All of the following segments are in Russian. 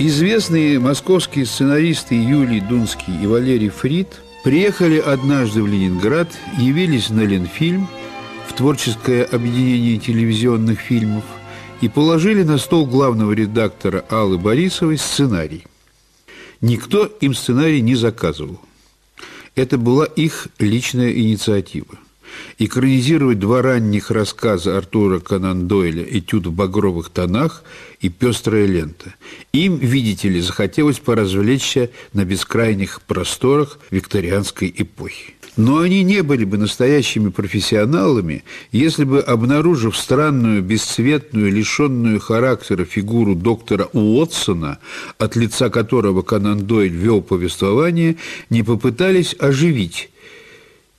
Известные московские сценаристы Юлий Дунский и Валерий Фрид приехали однажды в Ленинград, явились на Ленфильм, в творческое объединение телевизионных фильмов, и положили на стол главного редактора Аллы Борисовой сценарий. Никто им сценарий не заказывал. Это была их личная инициатива экранизировать два ранних рассказа Артура Конан Дойля «Этюд в багровых тонах» и «Пестрая лента». Им, видите ли, захотелось поразвлечься на бескрайних просторах викторианской эпохи. Но они не были бы настоящими профессионалами, если бы, обнаружив странную, бесцветную, лишенную характера фигуру доктора Уотсона, от лица которого Конан Дойль вел повествование, не попытались оживить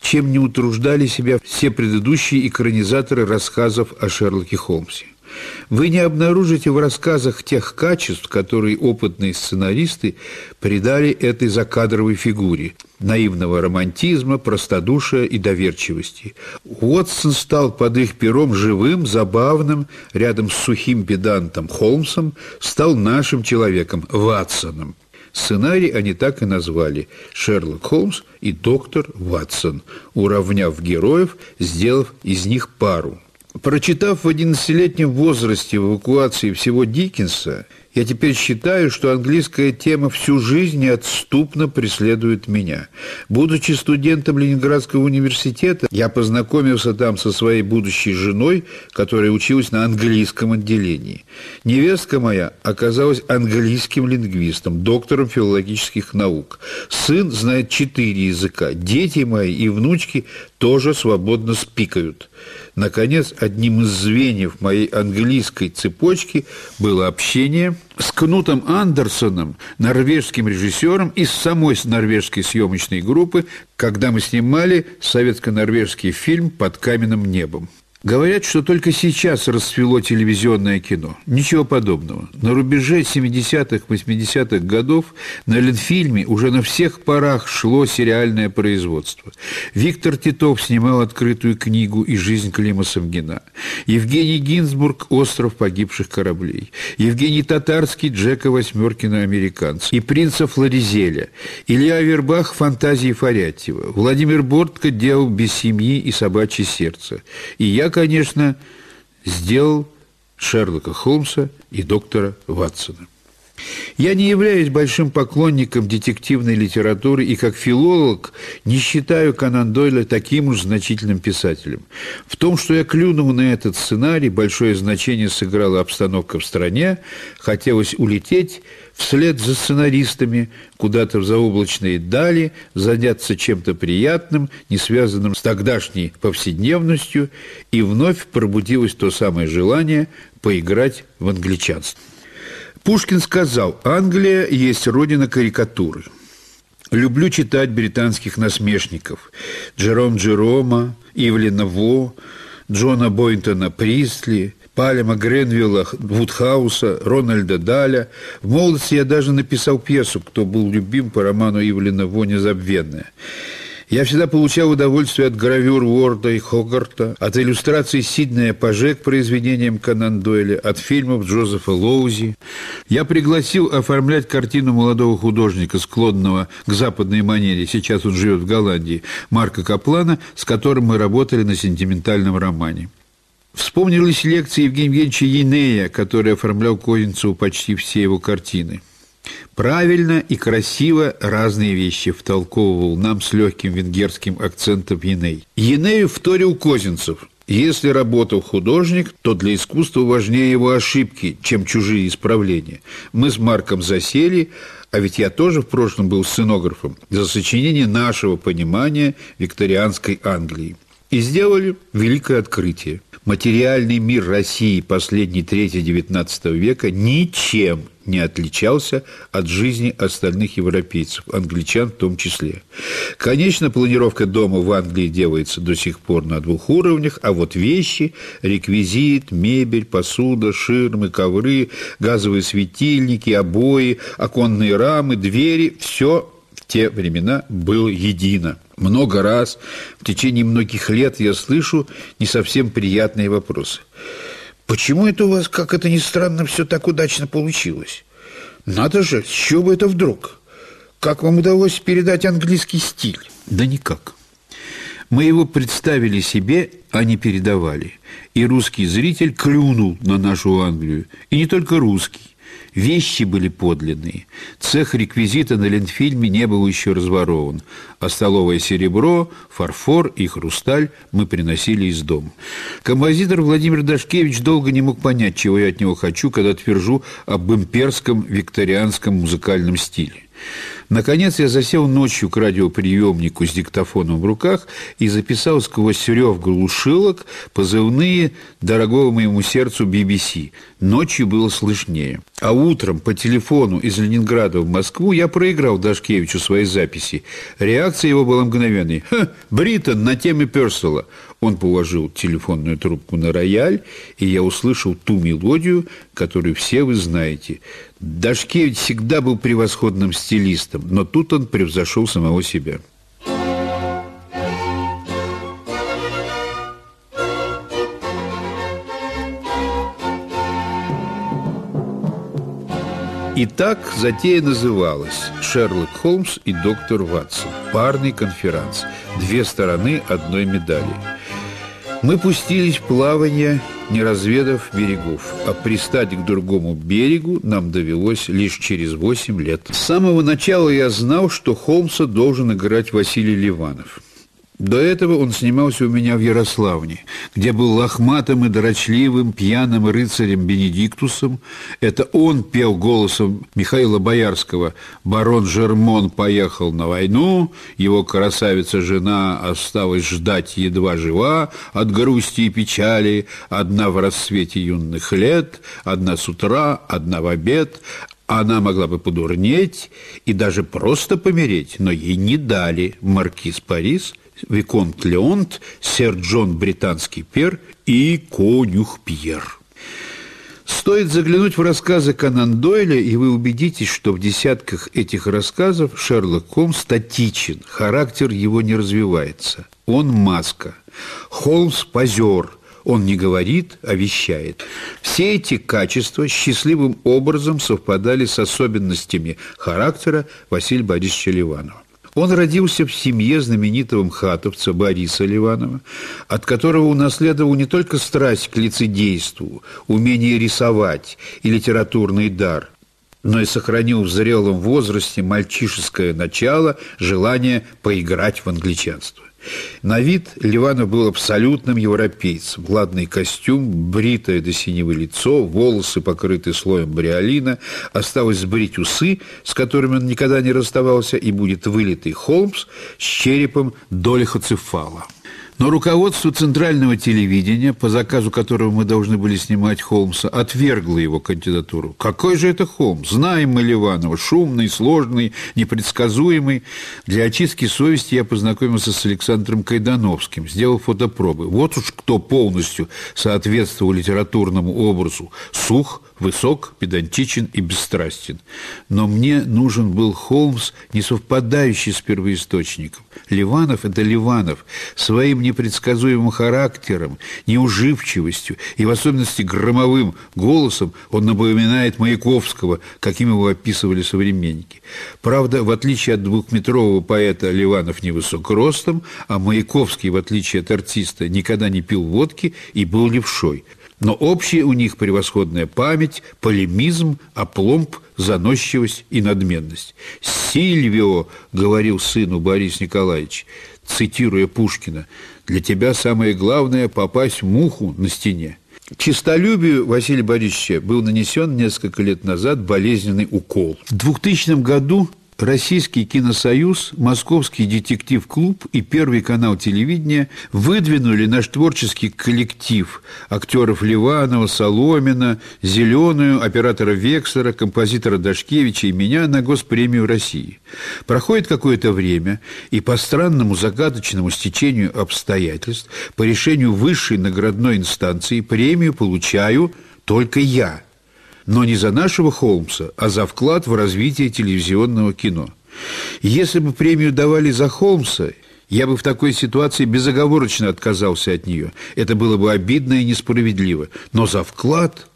чем не утруждали себя все предыдущие экранизаторы рассказов о Шерлоке Холмсе. Вы не обнаружите в рассказах тех качеств, которые опытные сценаристы придали этой закадровой фигуре – наивного романтизма, простодушия и доверчивости. Уотсон стал под их пером живым, забавным, рядом с сухим педантом Холмсом, стал нашим человеком, Ватсоном. Сценарий они так и назвали «Шерлок Холмс и доктор Ватсон», уравняв героев, сделав из них пару. Прочитав в 11-летнем возрасте эвакуации всего Диккенса – я теперь считаю, что английская тема всю жизнь неотступно преследует меня. Будучи студентом Ленинградского университета, я познакомился там со своей будущей женой, которая училась на английском отделении. Невестка моя оказалась английским лингвистом, доктором филологических наук. Сын знает четыре языка. Дети мои и внучки тоже свободно спикают. Наконец, одним из звеньев моей английской цепочки было общение с Кнутом Андерсоном, норвежским режиссером из самой норвежской съемочной группы, когда мы снимали советско-норвежский фильм «Под каменным небом». Говорят, что только сейчас расцвело телевизионное кино. Ничего подобного. На рубеже 70-х, 80-х годов на Ленфильме уже на всех парах шло сериальное производство. Виктор Титов снимал открытую книгу «И жизнь Клима Самгина». Евгений Гинзбург «Остров погибших кораблей». Евгений Татарский «Джека Восьмеркина американца». И принца Флоризеля. Илья Авербах «Фантазии Фарятьева». Владимир Бортко делал «Без семьи и собачье сердце». И я конечно, сделал Шерлока Холмса и доктора Ватсона. Я не являюсь большим поклонником детективной литературы и как филолог не считаю Конан Дойля таким уж значительным писателем. В том, что я клюнул на этот сценарий, большое значение сыграла обстановка в стране, хотелось улететь вслед за сценаристами куда-то в заоблачные дали, заняться чем-то приятным, не связанным с тогдашней повседневностью, и вновь пробудилось то самое желание поиграть в англичанство. Пушкин сказал, Англия есть родина карикатуры. Люблю читать британских насмешников. Джером Джерома, Ивлина Во, Джона Бойнтона Присли, Палема Гренвилла, Вудхауса, Рональда Даля. В молодости я даже написал пьесу, кто был любим по роману Ивлина Во «Незабвенная». Я всегда получал удовольствие от гравюр Уорда и Хогарта, от иллюстраций Сиднея Паже к произведениям Конан Дойля, от фильмов Джозефа Лоузи. Я пригласил оформлять картину молодого художника, склонного к западной манере, сейчас он живет в Голландии, Марка Каплана, с которым мы работали на сентиментальном романе. Вспомнились лекции Евгения Евгеньевича Енея, который оформлял Козинцеву почти все его картины. Правильно и красиво разные вещи втолковывал нам с легким венгерским акцентом Еней. Енею вторил Козинцев. Если работал художник, то для искусства важнее его ошибки, чем чужие исправления. Мы с Марком засели, а ведь я тоже в прошлом был сценографом, за сочинение нашего понимания викторианской Англии. И сделали великое открытие. Материальный мир России последней трети XIX века ничем не отличался от жизни остальных европейцев, англичан в том числе. Конечно, планировка дома в Англии делается до сих пор на двух уровнях, а вот вещи, реквизит, мебель, посуда, ширмы, ковры, газовые светильники, обои, оконные рамы, двери – все в те времена было едино. Много раз в течение многих лет я слышу не совсем приятные вопросы – Почему это у вас, как это ни странно, все так удачно получилось? Надо же, с чего это вдруг? Как вам удалось передать английский стиль? Да никак. Мы его представили себе, а не передавали. И русский зритель клюнул на нашу Англию. И не только русский. Вещи были подлинные. Цех реквизита на Ленфильме не был еще разворован, а столовое серебро, фарфор и хрусталь мы приносили из дома. Композитор Владимир Дашкевич долго не мог понять, чего я от него хочу, когда твержу об имперском викторианском музыкальном стиле. Наконец я засел ночью к радиоприемнику с диктофоном в руках и записал сквозь рев глушилок позывные дорогого моему сердцу BBC. Ночью было слышнее. А утром по телефону из Ленинграда в Москву я проиграл Дашкевичу свои записи. Реакция его была мгновенной. «Ха, Бриттон на теме Персела». Он положил телефонную трубку на рояль, и я услышал ту мелодию, которую все вы знаете. Дашкевич всегда был превосходным стилистом, но тут он превзошел самого себя. Итак, затея называлась «Шерлок Холмс и доктор Ватсон. Парный конферанс. Две стороны одной медали». Мы пустились в плавание, не разведав берегов, а пристать к другому берегу нам довелось лишь через восемь лет. С самого начала я знал, что Холмса должен играть Василий Ливанов – до этого он снимался у меня в Ярославне, где был лохматым и дрочливым пьяным рыцарем Бенедиктусом. Это он пел голосом Михаила Боярского. «Барон Жермон поехал на войну, его красавица-жена осталась ждать едва жива от грусти и печали, одна в рассвете юных лет, одна с утра, одна в обед, она могла бы подурнеть и даже просто помереть, но ей не дали маркиз Парис Виконт Леонт, сэр Джон Британский пер и конюх Пьер. Стоит заглянуть в рассказы Конан Дойля, и вы убедитесь, что в десятках этих рассказов Шерлок Холмс статичен, характер его не развивается. Он маска. Холмс – позер. Он не говорит, а вещает. Все эти качества счастливым образом совпадали с особенностями характера Василия Борисовича Ливанова. Он родился в семье знаменитого мхатовца Бориса Ливанова, от которого унаследовал не только страсть к лицедейству, умение рисовать и литературный дар, но и сохранил в зрелом возрасте мальчишеское начало, желание поиграть в англичанство. На вид Ливанов был абсолютным европейцем. Гладный костюм, бритое до синего лицо, волосы покрыты слоем бриолина. Осталось сбрить усы, с которыми он никогда не расставался, и будет вылитый Холмс с черепом долихоцефала. Но руководство Центрального телевидения, по заказу которого мы должны были снимать Холмса, отвергло его кандидатуру. Какой же это Холмс? Знаем мы Ливанова. Шумный, сложный, непредсказуемый. Для очистки совести я познакомился с Александром Кайдановским, сделал фотопробы. Вот уж кто полностью соответствовал литературному образу. Сух, высок, педантичен и бесстрастен. Но мне нужен был Холмс, не совпадающий с первоисточником. Ливанов – это Ливанов. Своим непредсказуемым характером, неуживчивостью и в особенности громовым голосом он напоминает Маяковского, каким его описывали современники. Правда, в отличие от двухметрового поэта Ливанов невысок ростом, а Маяковский, в отличие от артиста, никогда не пил водки и был левшой – но общая у них превосходная память, полемизм, опломб, заносчивость и надменность. «Сильвио», — говорил сыну Борис Николаевич, цитируя Пушкина, «для тебя самое главное — попасть в муху на стене». Чистолюбию Василия Борисовича был нанесен несколько лет назад болезненный укол. В 2000 году Российский киносоюз, Московский детектив-клуб и Первый канал телевидения выдвинули наш творческий коллектив актеров Ливанова, Соломина, Зеленую, оператора Векслера, композитора Дашкевича и меня на Госпремию России. Проходит какое-то время, и по странному загадочному стечению обстоятельств, по решению высшей наградной инстанции, премию получаю только я – но не за нашего Холмса, а за вклад в развитие телевизионного кино. Если бы премию давали за Холмса, я бы в такой ситуации безоговорочно отказался от нее. Это было бы обидно и несправедливо. Но за вклад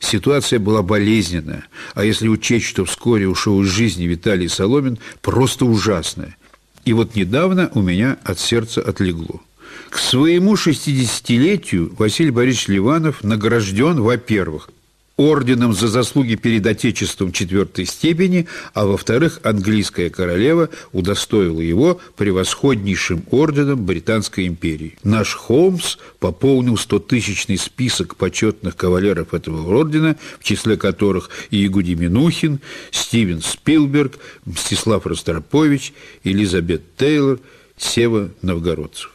Ситуация была болезненная, а если учесть, что вскоре ушел из жизни Виталий Соломин, просто ужасная. И вот недавно у меня от сердца отлегло. К своему 60-летию Василий Борисович Ливанов награжден, во-первых, орденом за заслуги перед Отечеством четвертой степени, а во-вторых, английская королева удостоила его превосходнейшим орденом Британской империи. Наш Холмс пополнил стотысячный список почетных кавалеров этого ордена, в числе которых и Игуди Минухин, Стивен Спилберг, Мстислав Ростропович, Элизабет Тейлор, Сева Новгородцев.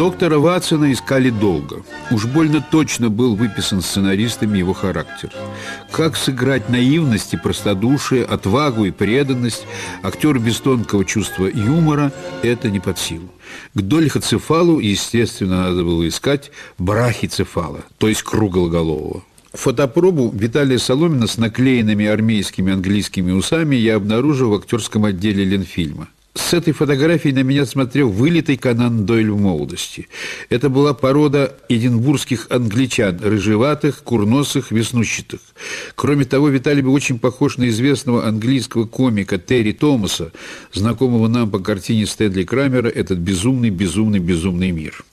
Доктора Ватсона искали долго. Уж больно точно был выписан сценаристами его характер. Как сыграть наивность и простодушие, отвагу и преданность актер без тонкого чувства юмора – это не под силу. К дольхоцефалу, естественно, надо было искать брахицефала, то есть круглоголового. Фотопробу Виталия Соломина с наклеенными армейскими английскими усами я обнаружил в актерском отделе Ленфильма – с этой фотографией на меня смотрел вылитый Канан Дойль в молодости. Это была порода эдинбургских англичан, рыжеватых, курносых, веснущатых. Кроме того, Виталий был очень похож на известного английского комика Терри Томаса, знакомого нам по картине Стэнли Крамера «Этот безумный, безумный, безумный мир».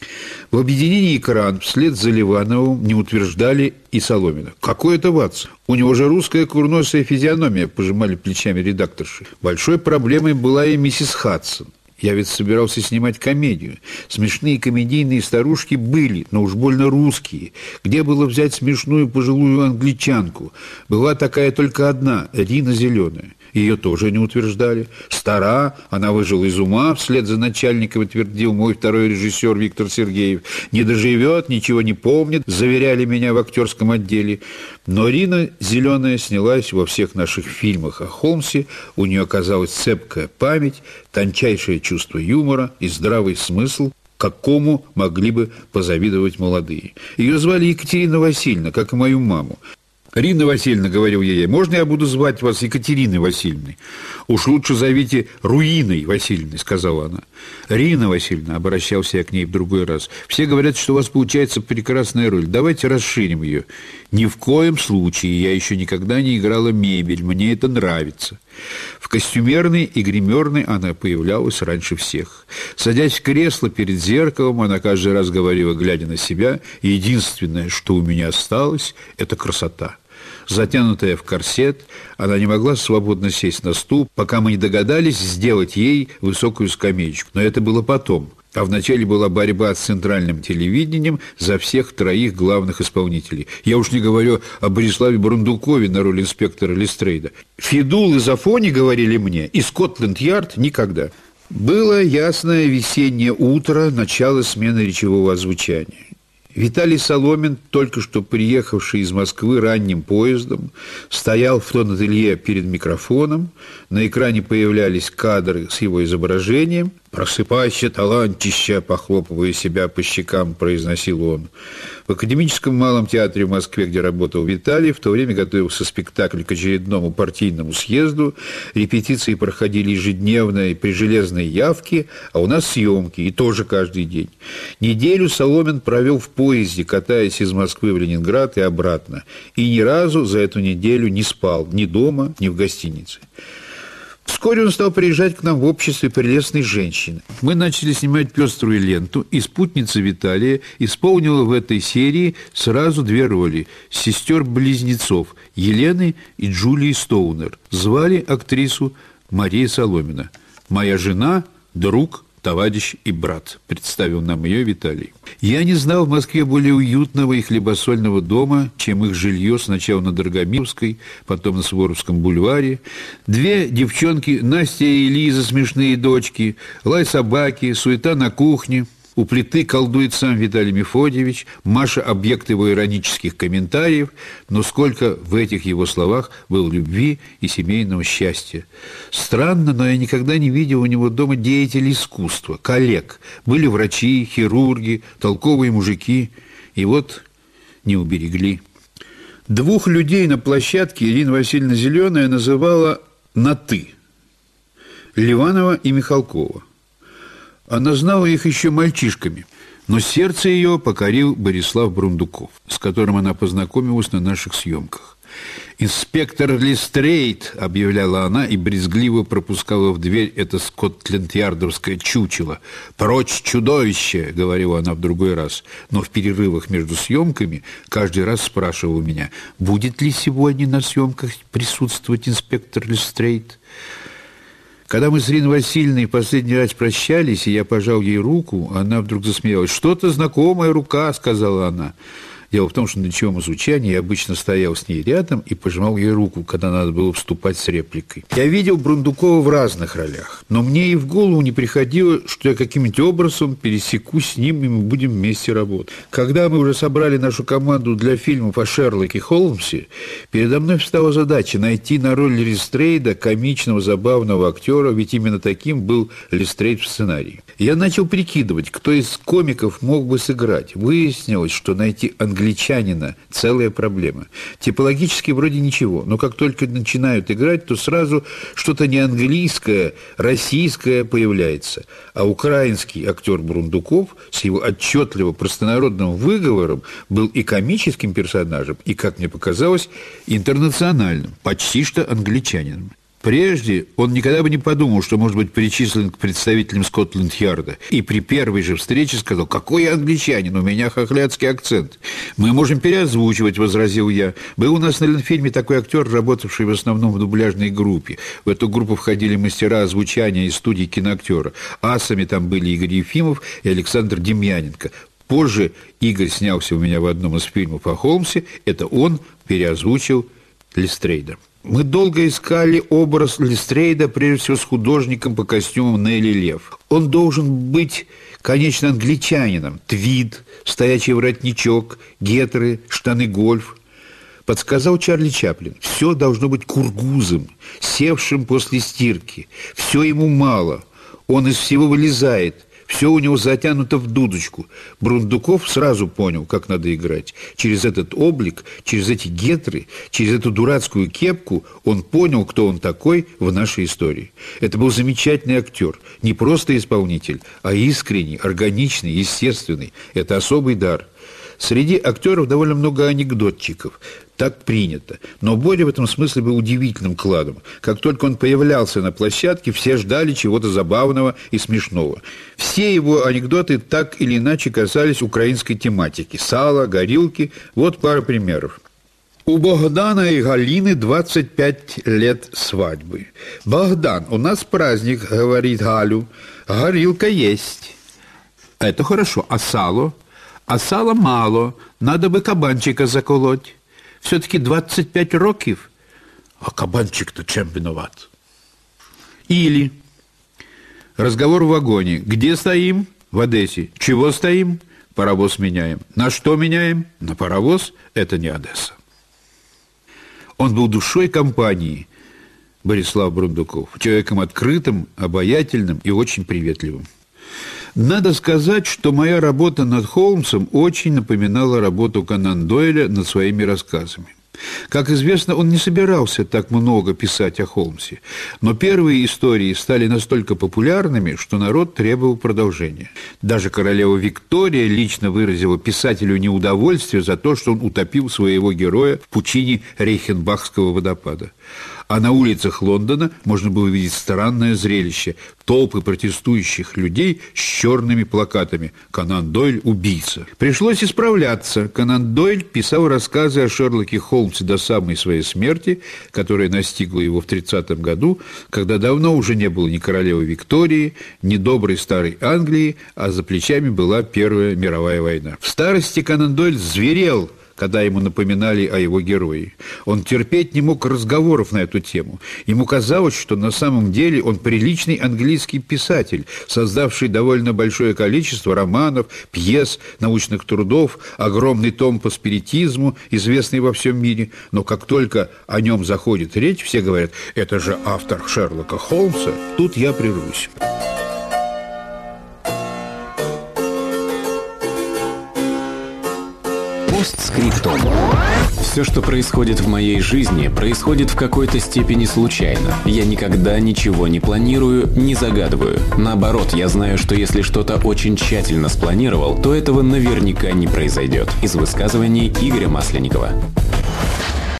В объединении «Экран» вслед за Ливановым не утверждали и Соломина. Какой это Ватсон? У него же русская курносая физиономия, пожимали плечами редакторши. Большой проблемой была и миссис Хадсон. Я ведь собирался снимать комедию. Смешные комедийные старушки были, но уж больно русские. Где было взять смешную пожилую англичанку? Была такая только одна, Рина Зеленая. Ее тоже не утверждали. Стара, она выжила из ума, вслед за начальником утвердил мой второй режиссер Виктор Сергеев. Не доживет, ничего не помнит, заверяли меня в актерском отделе. Но Рина Зеленая снялась во всех наших фильмах о Холмсе. У нее оказалась цепкая память, тончайшее чувство юмора и здравый смысл, какому могли бы позавидовать молодые. Ее звали Екатерина Васильевна, как и мою маму. «Рина Васильевна», — говорил ей, — «можно я буду звать вас Екатериной Васильевной?» «Уж лучше зовите Руиной Васильевной», — сказала она. «Рина Васильевна», — обращался я к ней в другой раз, — «все говорят, что у вас получается прекрасная роль. Давайте расширим ее». «Ни в коем случае. Я еще никогда не играла мебель. Мне это нравится». В костюмерной и гримерной она появлялась раньше всех. Садясь в кресло перед зеркалом, она каждый раз говорила, глядя на себя, «Единственное, что у меня осталось, это красота». Затянутая в корсет, она не могла свободно сесть на стул, пока мы не догадались сделать ей высокую скамеечку. Но это было потом. А вначале была борьба с центральным телевидением за всех троих главных исполнителей. Я уж не говорю о Бориславе Бурундукове на роль инспектора Листрейда. Фидул и Зафони говорили мне, и Скотленд-Ярд никогда. Было ясное весеннее утро, начало смены речевого озвучания. Виталий Соломин, только что приехавший из Москвы ранним поездом, стоял в тон-ателье перед микрофоном, на экране появлялись кадры с его изображением. «Просыпайся, талантища!» – похлопывая себя по щекам, произносил он. В Академическом малом театре в Москве, где работал Виталий, в то время готовился спектакль к очередному партийному съезду. Репетиции проходили ежедневно и при железной явке, а у нас съемки, и тоже каждый день. Неделю Соломин провел в поезде, катаясь из Москвы в Ленинград и обратно. И ни разу за эту неделю не спал ни дома, ни в гостинице. Вскоре он стал приезжать к нам в обществе прелестной женщины. Мы начали снимать пеструю ленту, и спутница Виталия исполнила в этой серии сразу две роли – сестер-близнецов Елены и Джулии Стоунер. Звали актрису Мария Соломина. «Моя жена, друг, товарищ и брат», — представил нам ее Виталий. Я не знал в Москве более уютного и хлебосольного дома, чем их жилье сначала на Драгомировской, потом на Суворовском бульваре. Две девчонки, Настя и Лиза, смешные дочки, лай собаки, суета на кухне — у плиты колдует сам Виталий Мефодьевич, Маша – объект его иронических комментариев, но сколько в этих его словах было любви и семейного счастья. Странно, но я никогда не видел у него дома деятелей искусства, коллег. Были врачи, хирурги, толковые мужики. И вот не уберегли. Двух людей на площадке Ирина Васильевна Зеленая называла на «ты» – Ливанова и Михалкова. Она знала их еще мальчишками, но сердце ее покорил Борислав Брундуков, с которым она познакомилась на наших съемках. «Инспектор Листрейт», — объявляла она и брезгливо пропускала в дверь это скотленд-ярдовское чучело. «Прочь чудовище», — говорила она в другой раз. Но в перерывах между съемками каждый раз спрашивала меня, будет ли сегодня на съемках присутствовать инспектор Листрейт. Когда мы с Ириной Васильевной последний раз прощались, и я пожал ей руку, она вдруг засмеялась. «Что-то знакомая рука», — сказала она. Дело в том, что на ничьем изучании я обычно стоял с ней рядом и пожимал ей руку, когда надо было вступать с репликой. Я видел Брундукова в разных ролях, но мне и в голову не приходило, что я каким-нибудь образом пересекусь с ним, и мы будем вместе работать. Когда мы уже собрали нашу команду для фильмов о Шерлоке Холмсе, передо мной встала задача найти на роль Листрейда комичного, забавного актера, ведь именно таким был Листрейд в сценарии. Я начал прикидывать, кто из комиков мог бы сыграть. Выяснилось, что найти англичанина – целая проблема. Типологически вроде ничего, но как только начинают играть, то сразу что-то не английское, российское появляется. А украинский актер Брундуков с его отчетливо простонародным выговором был и комическим персонажем, и, как мне показалось, интернациональным, почти что англичанином. Прежде он никогда бы не подумал, что может быть причислен к представителям Скотланд-Ярда. И при первой же встрече сказал, какой я англичанин, у меня хохлядский акцент. Мы можем переозвучивать, возразил я. Был у нас на Ленфильме такой актер, работавший в основном в дубляжной группе. В эту группу входили мастера озвучания из студии киноактера. Асами там были Игорь Ефимов и Александр Демьяненко. Позже Игорь снялся у меня в одном из фильмов о Холмсе. Это он переозвучил Листрейда. Мы долго искали образ Листрейда, прежде всего с художником по костюмам Нелли Лев. Он должен быть, конечно, англичанином. Твид, стоячий воротничок, гетры, штаны гольф. Подсказал Чарли Чаплин. Все должно быть кургузом, севшим после стирки. Все ему мало. Он из всего вылезает. Все у него затянуто в дудочку. Брундуков сразу понял, как надо играть. Через этот облик, через эти гетры, через эту дурацкую кепку он понял, кто он такой в нашей истории. Это был замечательный актер. Не просто исполнитель, а искренний, органичный, естественный. Это особый дар. Среди актеров довольно много анекдотчиков. Так принято. Но Боря в этом смысле был удивительным кладом. Как только он появлялся на площадке, все ждали чего-то забавного и смешного. Все его анекдоты так или иначе касались украинской тематики. Сало, горилки. Вот пара примеров. У Богдана и Галины 25 лет свадьбы. «Богдан, у нас праздник», — говорит Галю. «Горилка есть». «Это хорошо. А сало?» «А сала мало. Надо бы кабанчика заколоть». Все-таки 25 років, а кабанчик-то чем виноват? Или разговор в вагоне. Где стоим? В Одессе. Чего стоим? Паровоз меняем. На что меняем? На паровоз. Это не Одесса. Он был душой компании, Борислав Брундуков, человеком открытым, обаятельным и очень приветливым. Надо сказать, что моя работа над Холмсом очень напоминала работу Конан Дойля над своими рассказами. Как известно, он не собирался так много писать о Холмсе, но первые истории стали настолько популярными, что народ требовал продолжения. Даже королева Виктория лично выразила писателю неудовольствие за то, что он утопил своего героя в пучине Рейхенбахского водопада. А на улицах Лондона можно было увидеть странное зрелище – толпы протестующих людей с черными плакатами «Конан Дойль – убийца». Пришлось исправляться. Конан Дойль писал рассказы о Шерлоке Холмсе до самой своей смерти, которая настигла его в 30 году, когда давно уже не было ни королевы Виктории, ни доброй старой Англии, а за плечами была Первая мировая война. В старости Конан Дойль зверел – когда ему напоминали о его герое. Он терпеть не мог разговоров на эту тему. Ему казалось, что на самом деле он приличный английский писатель, создавший довольно большое количество романов, пьес, научных трудов, огромный том по спиритизму, известный во всем мире. Но как только о нем заходит речь, все говорят, это же автор Шерлока Холмса. Тут я прервусь. Постскриптум. Все, что происходит в моей жизни, происходит в какой-то степени случайно. Я никогда ничего не планирую, не загадываю. Наоборот, я знаю, что если что-то очень тщательно спланировал, то этого наверняка не произойдет. Из высказываний Игоря Масленникова.